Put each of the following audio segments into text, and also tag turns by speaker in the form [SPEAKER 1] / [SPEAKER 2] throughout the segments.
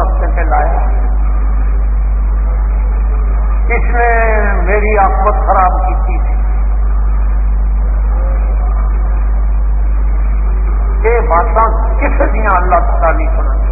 [SPEAKER 1] رستے پہ لایا اس نے میری آفت خراب کی تھی۔ یہ باتیں کس دیا اللہ تعالی سنا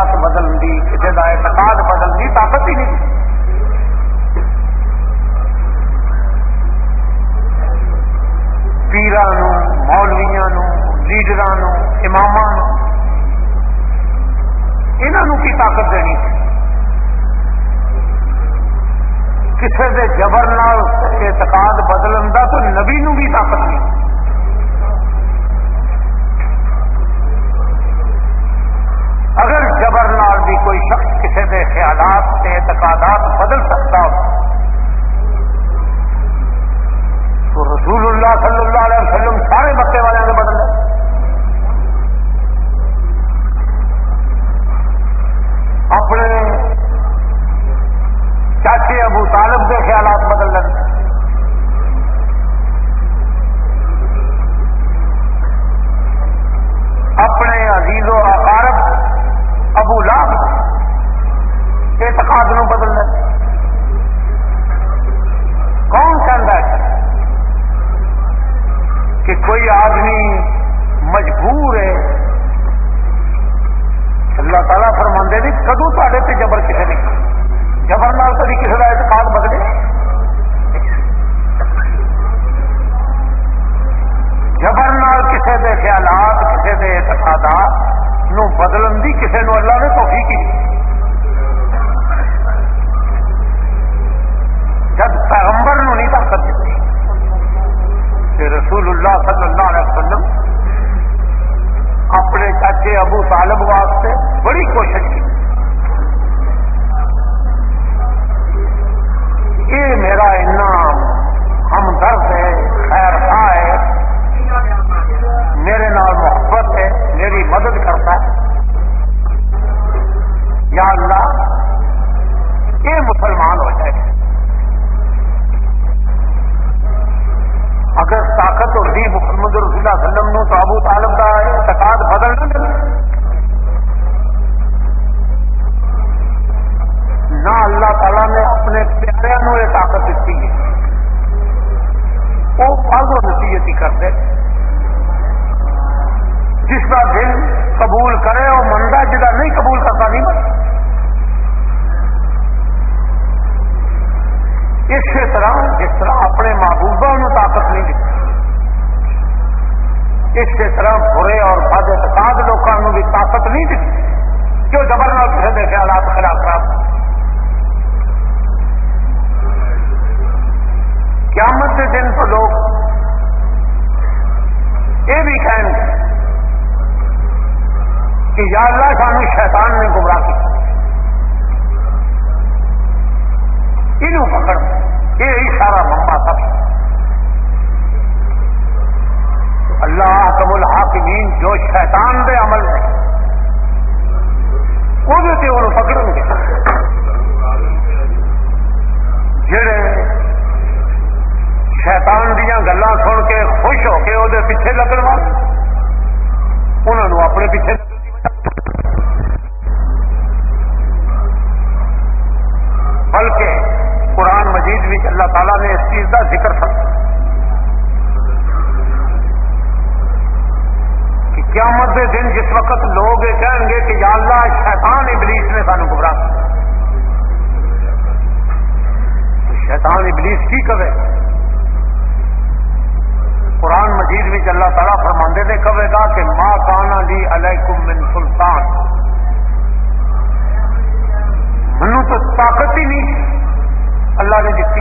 [SPEAKER 1] حیات بدل دی کسی کا اعتقاد بدل دی طاقت ہی نہیں نو اللہ نے اللہ تعالیٰ قیامت کے دن تو لوگ یہ بھی کہیں گے کہ یا اللہ سانو شیطان نے گمراہ کیا۔ یہ پکڑ، یہ سارا مما سب اللہ کب الحاکمین جو شیطان دے عمل ہے ಅವರು ಪಕಡನಿಗೆ جڑے شیطان دیا گلا سن کے خوش ہو کے وہ پیچھے لگن والے انہوں اپنے پیچھے بلکہ قرآن مجید بھی اللہ تعالیٰ نے اس چیز کا ذکر فرمایا قیامت دے دن جس وقت لوگ یہ کہیں گے کہ یا اللہ، شیطان ابلیس نے سانو گمراہ شیطان ابلیس کی کہے؟ قرآن مجید بھی اللہ تعالیٰ فرماندے نے کہے گا کہ ماں کانا لی علیکم من سلطان۔ منو تو طاقت ہی نہیں اللہ نے دیتی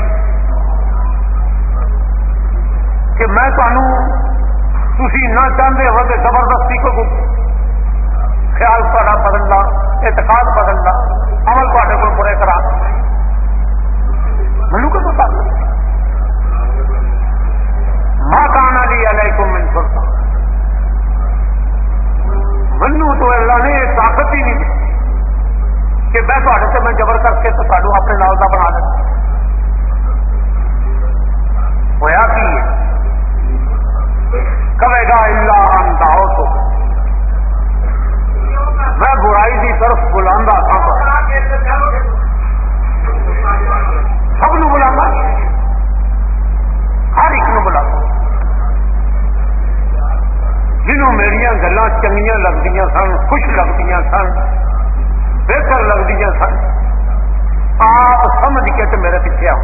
[SPEAKER 1] کہ میں سانوں تھی نہ چاہتے ہو تو زبردستی کو خیال تا بدلنا، اعتقاد بدلنا، عمل تے کو برے کرا منو کو پتا ماں کہنا لی علیکم من سلطان۔ منو تو اللہ نے طاقت ہی نہیں دی کہ میں تھوڑے سے میں جبر کر کے تو سانو اپنے نال کا بنا دیا ہوا کی؟ کہے گا، اللہ انتا ہو تو. میں برائی کی طرف بلانا تھا۔ سب نو بلانا ہر ایک نو بلا جنہوں میری گلا چنگیا لگتی سن، خوش لگتی سن، بہتر لگتی سن آپ سمجھ کے تو میرے پیچھے آؤ۔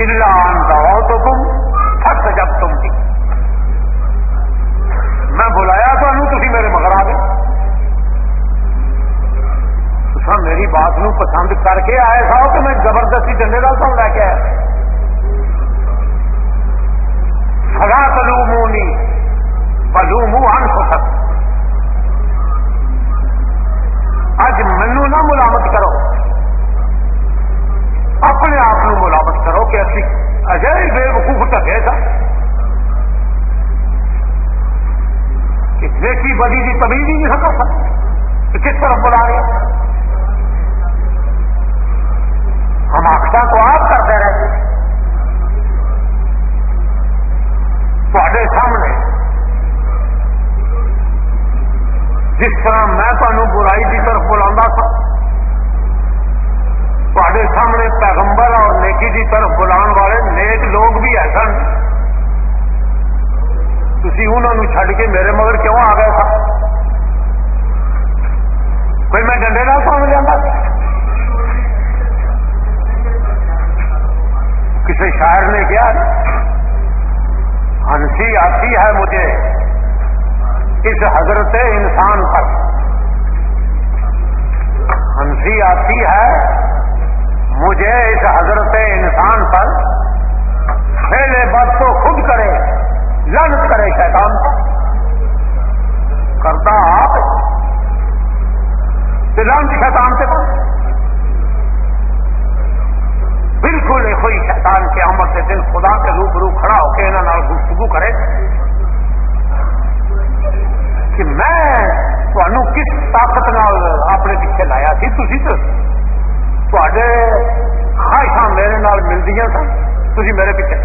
[SPEAKER 1] اللہ آن تو تم۔ سخت جب تم تھی میں بلایا تھوں تھی میرے مگر آ گئے۔ میری بات نو پسند کر کے آئے سا تو میں زبردستی ڈنڈے کا تم لے کے آیا۔ سگا کلو منہ نہیں بلو منہ جی میرے پیچھے۔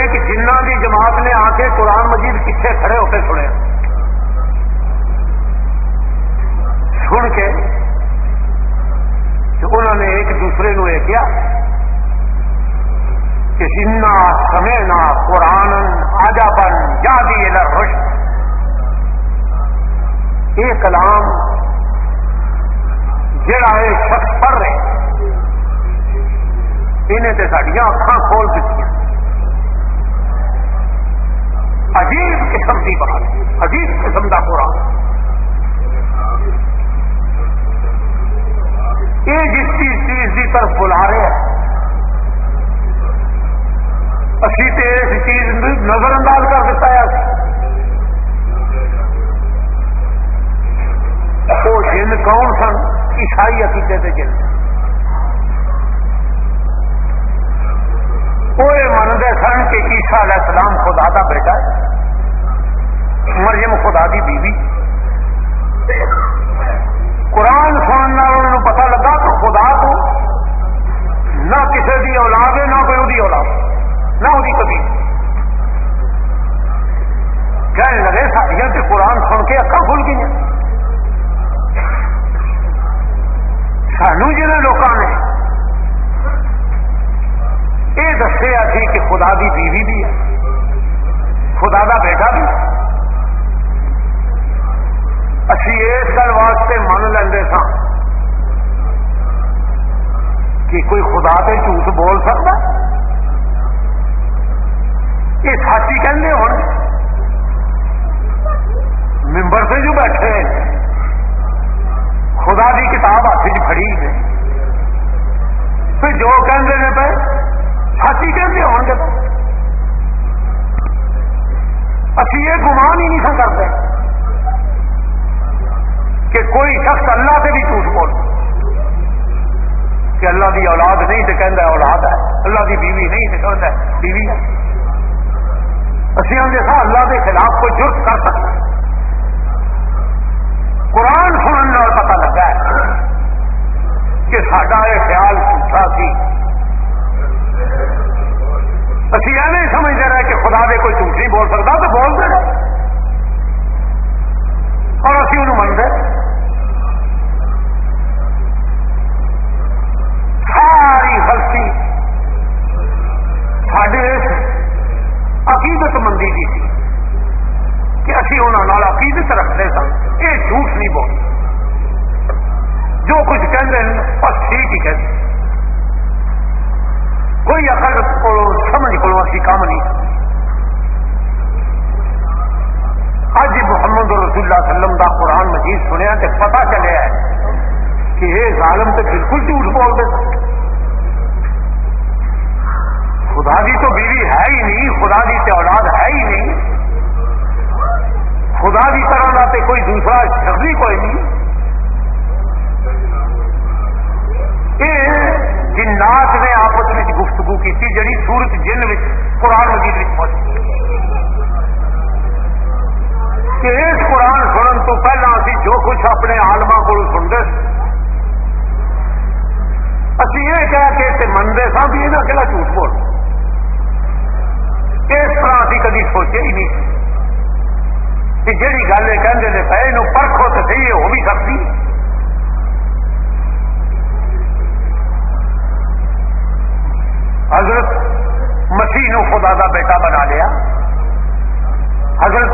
[SPEAKER 1] ایک جنہ کی جماعت نے آ کے قرآن مجید پیچھے کھڑے ہوتے سنے۔ سن کے انہوں نے ایک دوسرے نو یہ کیا کہ جنا سمے نہ قرآن آجا بن جادی روش یہ کلام جڑا ہے شخص پڑھ رہے انہیں تو سڈیا اکھان کھول دیتی عجیب قسم کی بات عجیب قسم کا قرآن یہ جس چیز چیز کی طرف بلا رہے ہیں، اسی تو اس چیز نظر انداز کر دیتا ہے۔ وہ جن کون سن؟ عیسائی عقیدے کے جن۔ وہ منگے سن کہ عیسا علیہ السلام خدا کا بیٹا ہے۔ مریم خدا کی بیوی۔ قرآن سننے والوں پتا لگا تو خدا کو نہ کسی کی اولاد ہے، نہ کوئی وہی اولاد، نہ وہی کبھی۔ کہنے لگے ساریا کہ قرآن سن کے اکا کھل گئی سانو جنہیں لوگوں نے یہ دسیا سی کہ خدا دی بیوی بھی ہے۔ خدا دا بیٹا بھی۔ اسی اس گل واسطے من لیں سا کہ کوئی خدا تے جھوٹ بول سکتا یہ سچی کہنے ہو ممبر سے جو بیٹھے خدا دی کتاب ہاتھ چ ہے۔ پھر جو کہتے پہ سچی کہتے ہو گے اسی یہ گمان ہی نہیں کرتے کہ کوئی شخص اللہ سے بھی جھوٹ بول کہ اللہ کی اولاد نہیں تو کہہ اولاد ہے۔ اللہ کی بیوی نہیں تو کہہ بیوی ہے۔ اسی آدھے سا اللہ کے خلاف کوئی جرت کر سکتا قرآن سننے پتا لگا ہے کہ سڈا یہ خیال جھوٹا سی بس یہ نہیں سمجھتے رہے کہ خدا دے کوئی جھوٹ نہیں بول سکتا تو بولتے رہے اور اسی انہوں منگے ساری غلطی سڈے عقیدت مندی کی تھی کہ اسی انہوں عقیدت رکھتے سن یہ جھوٹ نہیں بول جو کچھ کہتے ہیں بس ٹھیک ہی کہتے کوئی اخر کو سمجھ کو اسی کام نہیں اج محمد رسول اللہ وسلم کا قرآن مجید سنیا تو پتا چلیا ہے کہ یہ ظالم تو بالکل جھوٹ بولتے خدا کی تو بیوی ہے ہی نہیں خدا کی تو اولاد ہے ہی نہیں خدا کی طرح کا کوئی دوسرا شخص ہی کوئی نہیں جنات نے آپس میں گفتگو کی جڑی سورت جن میں قرآن مجید میں پہنچی اپنے آلما کو سنتے اسی یہ کہہ کے منگے سا بھی یہاں کہڑا جھوٹ بول اس طرح ابھی کدی سوچے ہی نہیں جہی گل یہ کہتے ہیں پہ یہ پرکھو تو صحیح ہو بھی سکتی۔ حضرت مسیح نو خدا کا بیٹا بنا لیا۔ حضرت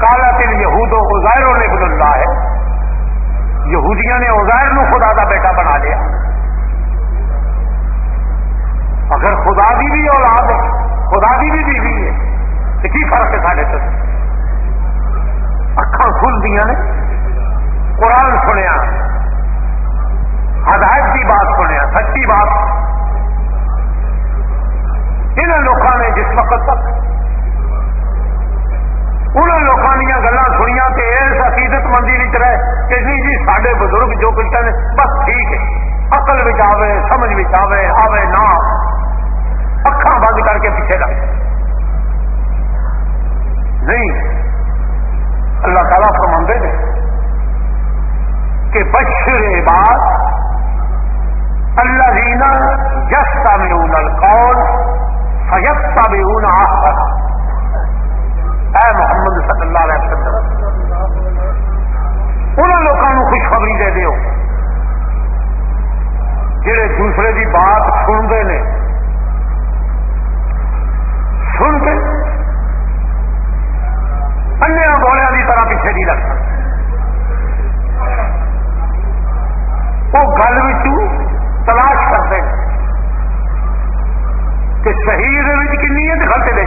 [SPEAKER 1] کالا تل یہود ازائروں نے بل اللہ ہے۔ یہودیاں نے ازائر نو خدا کا بیٹا بنا لیا۔ اگر خدا کی بھی اولاد ہے، خدا کی بھی بیوی ہے، تو کی فرق ہے سارے سے دیا نے قرآن سنیا ہدایت کی بات سنیا سچی بات۔ ان لوگوں نے جس وقت تک ان لوگوں دیا گلا سنیا کہ اس عقیدت مندی رہے کہ نہیں جی سارے بزرگ جو کچھ کہتے بس ٹھیک ہے اقل بچ آئے سمجھ بچ آئے آئے نہ اکھا بند کر کے پیچھے لگ نہیں اللہ تعالیٰ فرماندے نے کہ بشر بات اللہ دینا یس کا میون القول فیت کا میون اے محمد صلی اللہ علیہ وسلم ان لوگوں خوشخبری دے دیو۔ جہے دوسرے کی بات سنتے ہیں سن کے انیا بولیا کی طرح پیچھے نہیں لگتا وہ گل تلاش کرتے کہ شہید کنی ہے تو غلط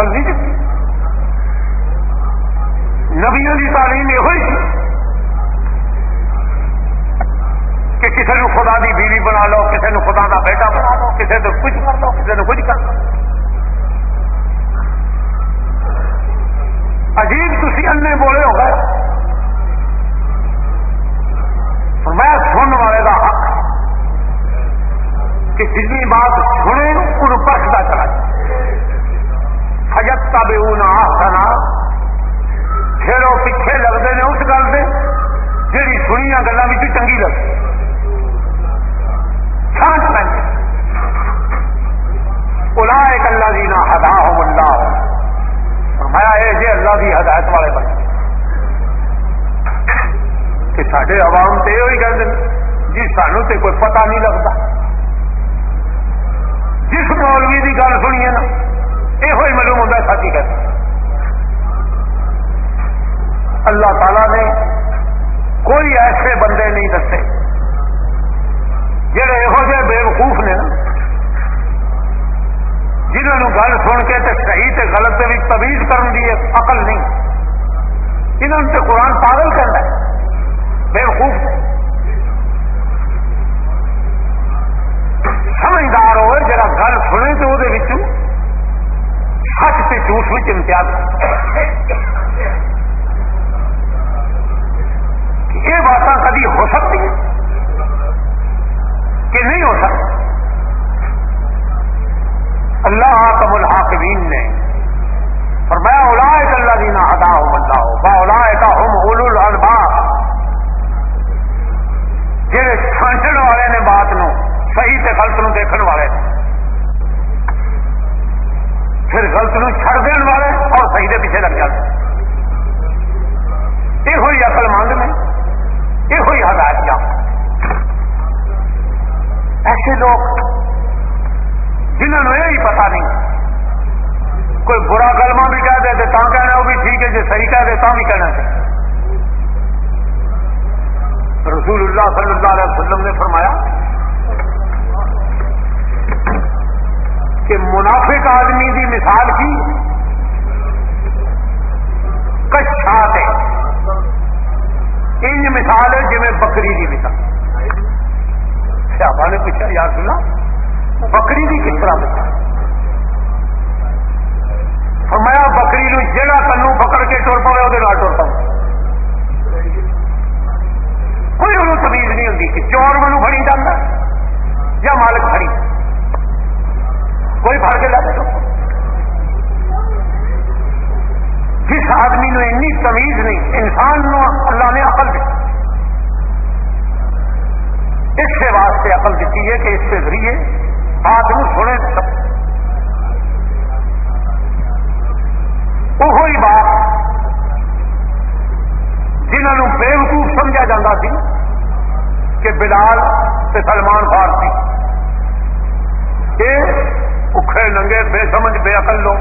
[SPEAKER 1] صلي سانو تو کوئی پتہ نہیں لگتا۔ جس مولوی کی گل سنیے نا یہ معلوم ہوتا سچی کہتے اللہ تعالی نے کوئی ایسے بندے نہیں دسے جہے یہو جہ بے وقوف نے جنہوں گل سن کے تے صحیح تے غلط بھی تبیز کرن دی عقل نہیں۔ انہوں نے قرآن پاگل کرنا ہے۔ بے وقوف سمجھدار ہوئے جرا گل سنے تو وہ سچ سے جھوٹ میں امتیاز یہ باتیں کبھی ہو سکتی ہیں کہ نہیں ہو سکتی؟ اللہ کم الحاکمین نے فرمایا اولائے اللہ دینا ادا ہو بندہ ہو با اولائے کا ہم اول البا جہے سمجھن والے نے بات نو صحیح تے غلط نو دیکھن والے۔ پھر غلط نو چھڑ دین والے اور صحیح دے پیچھے لگ جاتے۔ یہ ہوئی اقل مند میں، یہ ہوئی ہدایت ایسے لوگ جنہوں نے یہی پتا نہیں، کوئی برا کلمہ بھی کہہ دے تو کہنا وہ بھی ٹھیک ہے جی صحیح کہہ دے تو بھی کہنا چاہیے رسول اللہ صلی اللہ علیہ وسلم نے فرمایا کہ منافق آدمی کی مثال کی؟ کچھ ہے انج مثال ہے جی بکری کی مثال. اچھا، سیابا نے پوچھا یار سنا بکری کی کس طرح مثال؟ فرمایا بکری نو جہاں کنو پکڑ کے ٹر پاؤ وہ ٹر پاؤ کوئی انہوں تمیز نہیں ہوتی کہ چور منو فری جانا یا مالک فری کوئی فر کے لے جس آدمی نو اینی تمیز نہیں، انسان نو اللہ نے عقل دی۔ اس سے واسطے عقل دیتی ہے کہ اس کے ذریعے بات سنے۔ سب وہی بات جنہوں بےوقوف سمجھا جاتا سی کہ بلال سے سلمان فارسی۔ یہ اکھڑے ننگے، بے سمجھ، بے عقل لو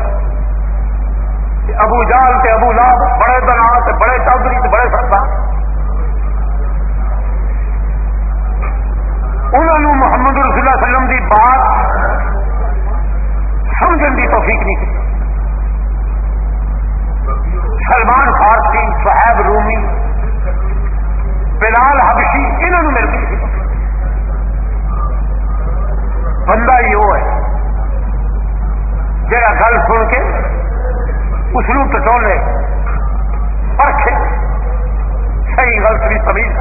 [SPEAKER 1] ابو جال تے ابو لاب بڑے دلال تے بڑے چودھری تے بڑے سردار انہوں محمد رسول اللہ وسلم دی بات سمجھن دی توفیق نہیں کی سلمان فارسی صحیب رومی بلال حبشی انہوں مل گئی بندہ ہی وہ ہے جا گل سن کے اس ٹٹولے پرکھے صحیح غلط بھی تمیز کر سکے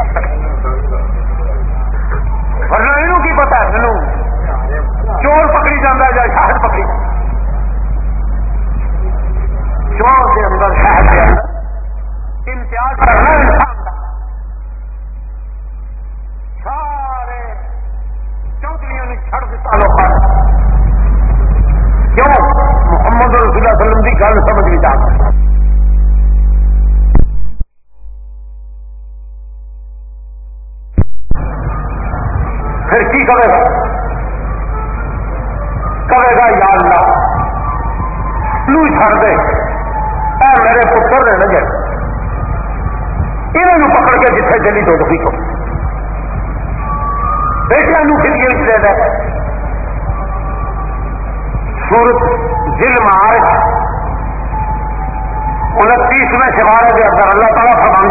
[SPEAKER 1] انتیسویں سوارے کے اندر اللہ تعالیٰ فرما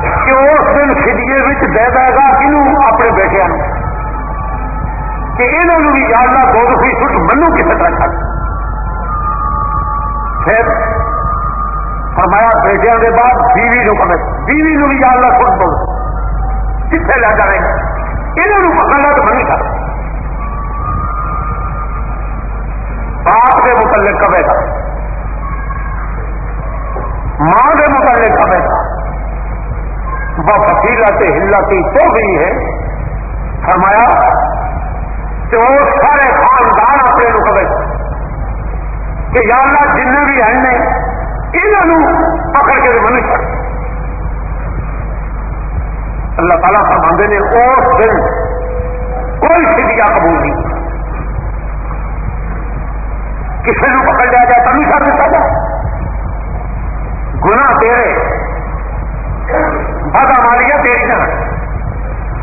[SPEAKER 1] کہ اس دن فدیے دے دے گا کنوں اپنے بیٹیا کہ انہوں نے بھی اللہ دو دفی سٹ منو کسی طرح چل پھر فرمایا بیٹیا کے بعد بیوی نو پکڑ بیوی نو بھی اللہ خود بول کتنے لے جائے گا؟ انہوں پکڑنا تو بنی کر۔ باپ کے متعلق کبے گا۔ ماں کے متعلق کبے گا وہ فکیلا سے ہلاتی تو گئی ہے۔ فرمایا کہ وہ سارے خاندان اپنے کبے گا کہ یا اللہ جن بھی ہیں انہوں پکڑ کے من کر اللہ تعالیٰ فرماندے نے اس دن کوئی سیدھا قبول نہیں۔ کسی نے پکڑ لیا جائے تبھی کر دیتا جائے۔ گنا تیرے۔ بدا مالیا تیری جان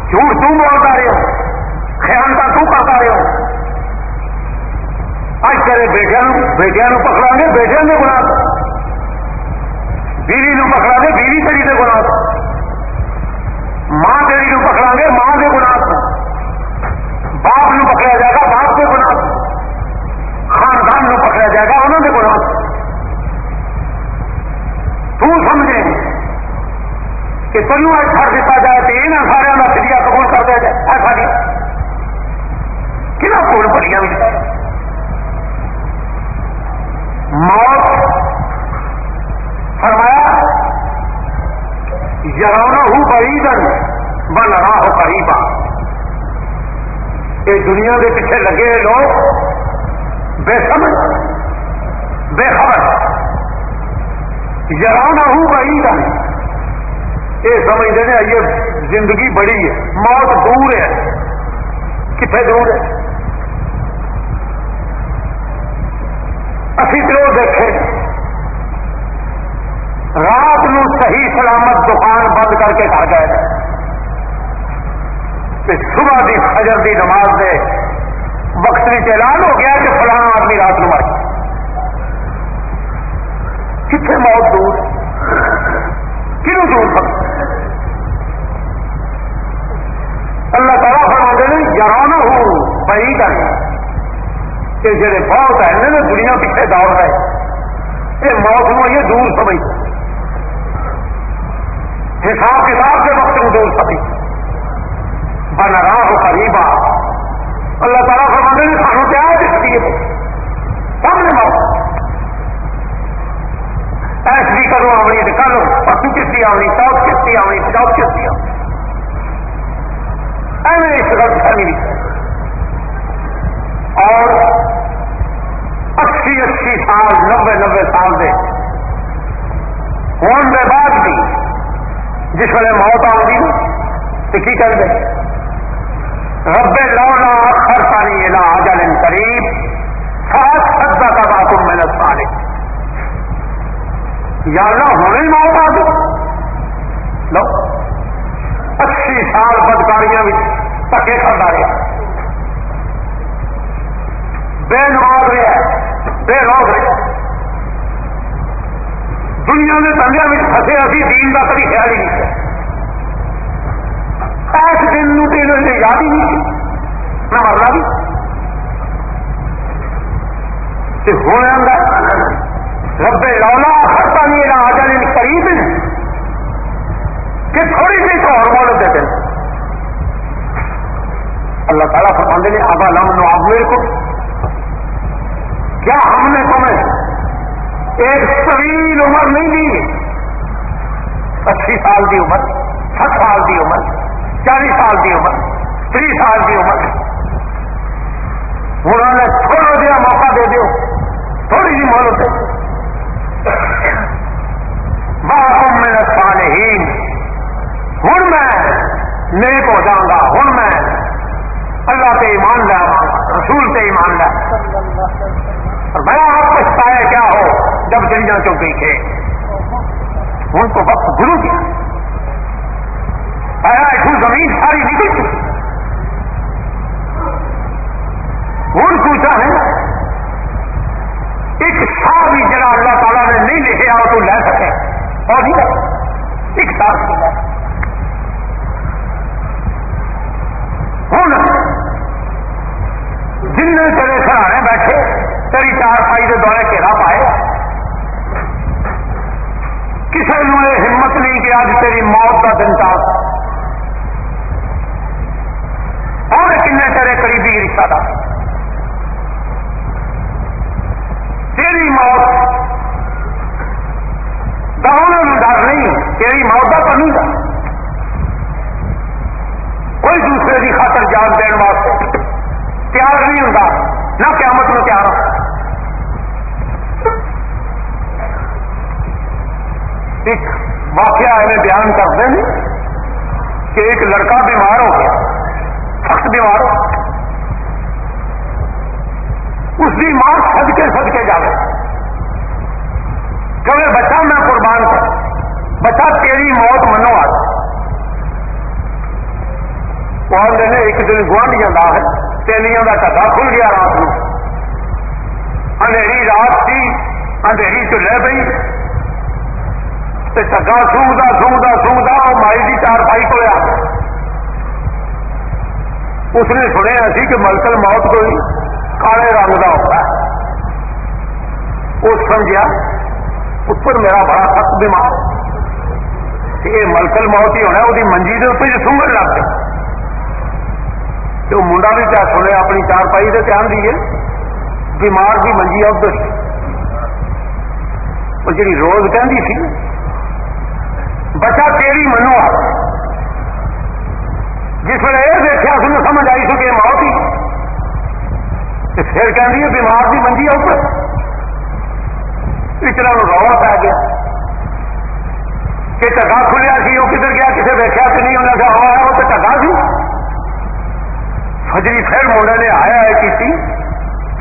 [SPEAKER 1] جھوٹ تم بولتا رہے ہو۔ خیالتا تو کرتا رہے ہو۔ اج تیرے بیٹیا بیٹیا پکڑا گے بیٹیا نے گنا بیوی نو پکڑا گے بیوی تیری نے گنا ماں تیری نو پکڑا گے ماں کے گنا باپ نو پکڑا جائے گا باپ کے گنا خاندان نو پکڑا جائے گا انہوں نے گنا تو سمجھے کہ تینوں چھڑ دیتا جائے تو یہاں سارا کا فری قبول کر دیا جائے ایسا نہیں۔ کہنا کون بڑیاں موت، فرمایا یرونا ہوں بعیدن بن رہا ہو قریبا۔ یہ دنیا کے پیچھے لگے لوگ، بے سمجھ، بے خبر۔ یرونا ہوں بعیدن یہ سمجھتے ہیں یہ زندگی بڑی ہے، موت دور ہے۔ کتنے دور ہے؟ اسی تو دیکھے رات نو صحیح سلامت دکان بند کر کے کھا گئے صبح کی فجر کی نماز دے وقت اعلان ہو گیا کہ فلانا آدمی رات نو مر کتنے موت دور کیوں دور یارانہ ہو بھائی گل کہ جڑے بہت ہے نا دنیا پیچھے دور ہے یہ موت نو یہ دور سمجھ۔ حساب کتاب کے وقت میں دور سمجھ۔ بن رہا ہو قریبا۔ اللہ تعالیٰ فرمانے نے سانو کیا ہے اس لیے سامنے موت۔ ایس بھی کرو، آنی کرو پرسو کس کی آنی؟ چوتھ کس کی آنی؟ چوتھ کس کی آنی؟ ایویں اس غلط نہیں اور اسی اسی سال نبے نبے سال دے ہون دے بعد بھی جس ویلے موت آؤں تو کی کر دے ربے لونا اخر پانی الا آجل قریب سات سدا کا بات محنت پانے یا اللہ ہونے موت آ گئی۔ لو۔ اسی سال بدکاریاں بھی پکے کرتا رہے بے نماز رہا بے روز رہا دنیا کے دنیا میں پسے ابھی دین کا کبھی خیال ہی نہیں ایس دن نو تو دن یاد ہی نہیں نہ مطلب مرنا بھی ہونے ربے لولا خرچہ نہیں آ جانے قریب کہ تھوڑی سی تو اور مولت دیتے اللہ تعالیٰ فرماندے نے آبا لم نو میرے کو کیا ہم نے تمہیں ایک طویل عمر نہیں دی؟ اسی سال کی عمر سات سال کی عمر، چالیس سال کی عمر تری سال کی عمر۔ انہوں نے تھوڑا جہا موقع دے دو تھوڑی جی مہلت دے باہر میرے سال ہی ہوں میں نیک ہو جاؤں گا، ہوں میں۔ اللہ سے ایمان لیا رسول سے ایمان لیا بڑا آپ پچھتایا کیا ہو، جب چڑیا چوک گئی تھے ان کو وقت گرو کیا ایسو زمین ساری نکل چکی۔ ہوں پوچھا ہے، ایک شاہ بھی جڑا اللہ تعالیٰ نے نہیں لکھے آ تو لے سکے۔ اور ایک ساتھ ہوں جن تیرے سرانے بیٹھے تیری چار پائی کے دورے پائے کسی نے ہمت نہیں کہ اج تیری موت کا دن چار۔ اور کن تیرے قریبی رشتہ دار۔ تیری موت دونوں ڈر نہیں، تیری موت کا تو نہیں کوئی دوسرے کی خاطر جان دن واسطے تیار نہیں ہوں نہ قیامت میں تیار۔ ہو ایک واقعہ انہیں بیان کرتے ہیں کہ ایک لڑکا بیمار ہو گیا، سخت بیمار ہو اس کی ماں سد کے سد کے جا کہ بچہ میں قربان کر۔ بچہ تیری موت منو آ وہ ایک دن گوانڈیاں دا ہے۔ تیلیاں کا ٹھگا کھل گیا رات کو اندھیری رات تھی، اندھیری چ لے پی ٹگا سونگتا سونگتا سونگتا وہ مائی کی چار پائی کو اس نے سنیا سی کہ ملکل موت کوئی کالے رنگ کا ہوتا ہے۔ اس سمجھا پتر میرا بڑا سخت بیمار۔ یہ ملکل موت ہی ہونا وہ منجی کے اتنے سونگن لگ گئے تو منڈا بھی کیا سنے اپنی چار پائی سے دھیان دیے بیمار کی منجی ادھر۔ وہ جی روز کہہ سی بچہ تیری منو جس ویل یہ دیکھا اس نے سمجھ آئی سکے موت ہی۔ پھر کہ بیمار کی منجی اوپر۔ اتنا رولا پی گیا۔ کہ ٹگا کھلیا سی وہ کدھر گیا کسی دیکھا کہ نہیں انہیں کہا ہوا ہاں، وہ تو ٹگا سی۔ فجری پھر موڈے نے آیا ہے کی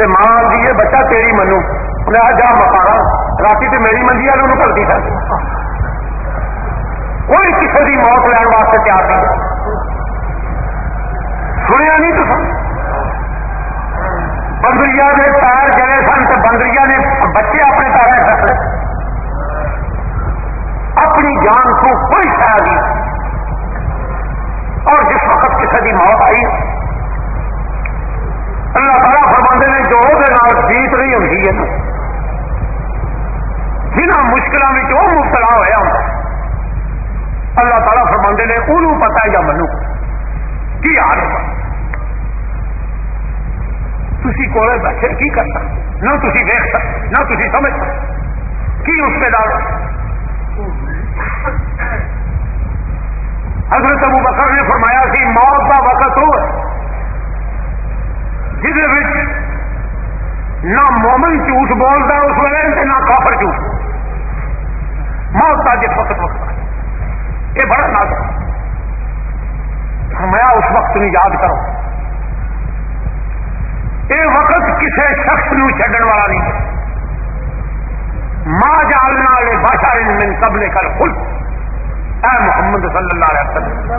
[SPEAKER 1] ماں آدھی ہے، بچہ تیری منو۔ انہیں آ جا ہاں، مکانا رات میری منجی والوں نکلتی تھی کوئی کسی کی موت لین واسطے تیار نہیں سنیا نہیں تو بندری نے پیر جلے سن تو بندری نے بچے اپنے پیر رکھ اپنی جان کو کوئی خیال نہیں۔ اور جس وقت کسی کی موت آئی، اللہ تعالیٰ فرماتے ہیں جو بیت نہیں ہوتی ہے جنہ مشکلوں میں وہ مبتلا ہوا ہوں۔ اللہ تعالیٰ فرما نے انہوں پتا ہے یا منو؟ کی حال ہوگا؟ تھی کولے بیٹھے کی کر سکتے؟ نہ تھی ویک سکتے، نہ تھی سمجھ سکتے۔ کی اس کے دار حضرت ابو بکر نے فرمایا کہ موت کا وقت ہو جہد نہ مومن جھوٹ بولتا، اس وقت نہ کافر جھوٹ۔ موت کا جس وقت وقت یہ بڑا ناز فرمایا یاد کرو۔ یہ وقت کسی شخص نو چڈن والا نہیں ماں جالنا والے بادشاہ من قبل کل خل اے محمد صلی اللہ علیہ وسلم۔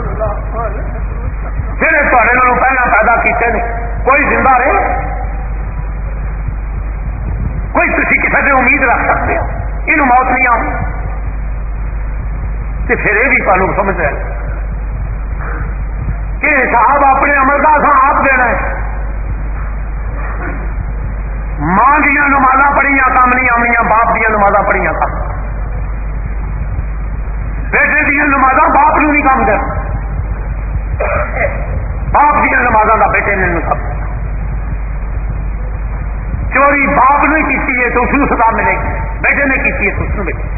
[SPEAKER 1] جہے تے پہلے پیدا کیتے ہیں کوئی زندہ رہے؟ کوئی تھی کسی سے امید رکھ سکتے ہو؟ یہ موت نہیں آئی تو پھر یہ بھی تمہیں سمجھ رہے کہ صاحب اپنے عمل کا سا آپ دینا ہے۔ ماں دیا نمازا پڑھیا کام نہیں آنیا باپ دیا نمازا پڑھیا کام بیٹے دیا نمازا باپ نو نہیں کام کر باپ دیا نمازا کا بیٹے نے کام چوری باپ نے کی ہے تو اس سزا ملے گی۔ بیٹے نے کی ہے تو اس ملے گی۔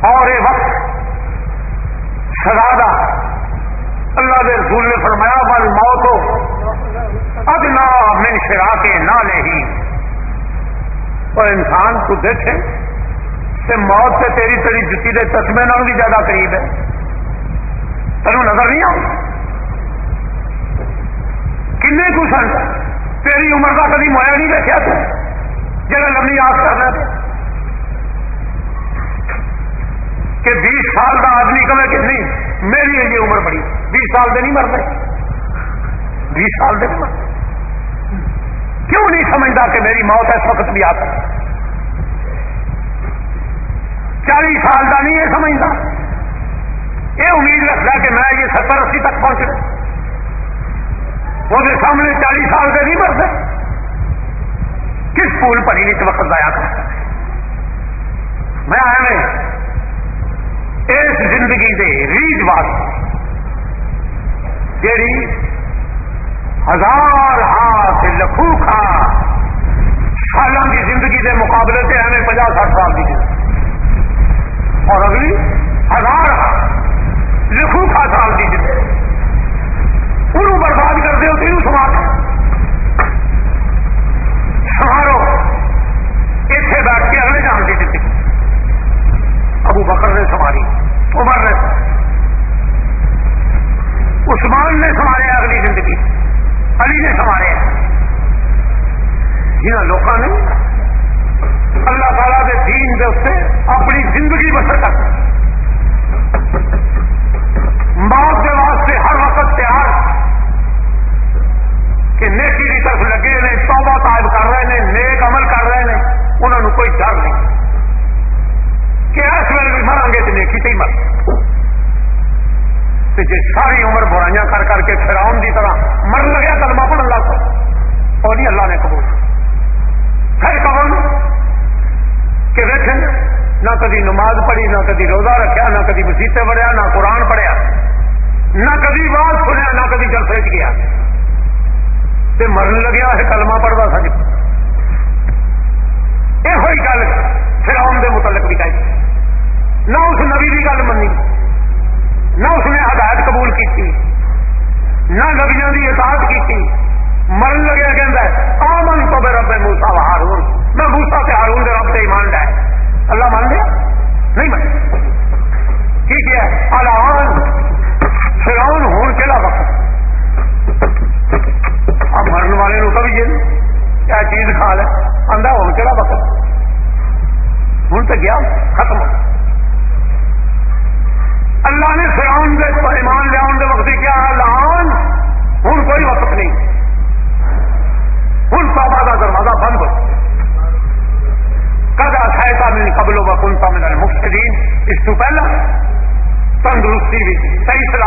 [SPEAKER 1] اور یہ وقت سزا اللہ کے رسول نے فرمایا بل موت ہو. ادنا من شرا کے نہ لے ہی اور انسان کو دیکھے کہ موت سے تیری تیری جتی کے تسمے نال بھی زیادہ قریب ہے۔ تینوں نظر نہیں آؤ کن کو سن تیری عمر کا کبھی مویا نہیں دیکھا تو جگہ لمبی آس کرنا کہ بیس سال کا آدمی کمے کہ نہیں، میری یہ عمر بڑی۔ بیس سال سے نہیں مرتے۔ بیس سال سے نہیں مرتے۔ کیوں نہیں سمجھتا کہ میری موت اس وقت بھی آ چالیس سال کا نہیں یہ سمجھتا۔ یہ امید رکھتا کہ میں یہ ستر اسی تک پہنچ وہ سامنے چالیس سال کے نہیں مرتے۔ کس پول پر ہی وقت ضائع کرتا میں آئے اس زندگی دے ریج بات جیڑی ہزار ہاتھ لکھو کھا سالوں کی زندگی کے مقابلے سے ہمیں پچاس ساٹھ سال کی زندگی اور اگلی ہزار ہاتھ لکھو کھا سال کی زندگی انہوں برباد کرتے ہو تین سماج سہارو اتنے بیٹھ کے اگلے جان کی زندگی۔ ابو بکر نے سواری عمر نے عثمان نے سنبھالے اگلی زندگی، علی نے سنوارے۔ جنہوں لوگوں نے اللہ تعالی کے دین دے اتنے اپنی زندگی بسر کر موت کے واسطے ہر وقت تیار کہ نیکی کی طرف لگے نے توبہ تائب کر رہے ہیں، نیک عمل کر رہے ہیں انہوں نے کوئی ڈر نہیں۔ کہ اس ویل بھی مریں گے تو نیکی سے۔ ہی مر جی ساری عمر برائیاں کر کر کے فراؤن کی طرح مرن لگیا کلمہ پڑھن لگ اور نہیں اللہ نے قبول پھر کون کہ دیکھیں نہ کدی نماز پڑھی، نہ کدی روزہ رکھا، نہ کدی مسیطے پڑھیا نہ قرآن پڑھیا، نہ کدی بات سنیا، نہ کدی جلسے گیا۔ تے مرن لگیا ہے کلمہ پڑھتا سا جی۔ یہ ہوئی گل فراؤن کے متعلق بھی کہی۔ نہ اس نبی کی گل منی نہ اس نے ہدایت قبول کی نہ نبیاں کی اطاعت کی مرن لگیا کہ آمن تو بے رب موسا و ہارون۔ میں موسا سے ہارون کے رب سے ایمان ہے اللہ مان لیا؟ نہیں مان کی کیا الان فراؤن ہون کہڑا وقت؟ اب مرن والے نو کبھی جی کیا چیز کھا لے آدھا ہوں کہڑا وقت؟ ہوں تو گیا، ختم۔ اللہ نے فرعون دے ایمان لیا دے وقت کیا؟ لان ہوں کوئی وقت نہیں. ہوں توبہ کا دروازہ بند ہو. کدا سہتا میں قبل و کنتا میں مفتدین اس تو پہلا تندرستی بھی صحیح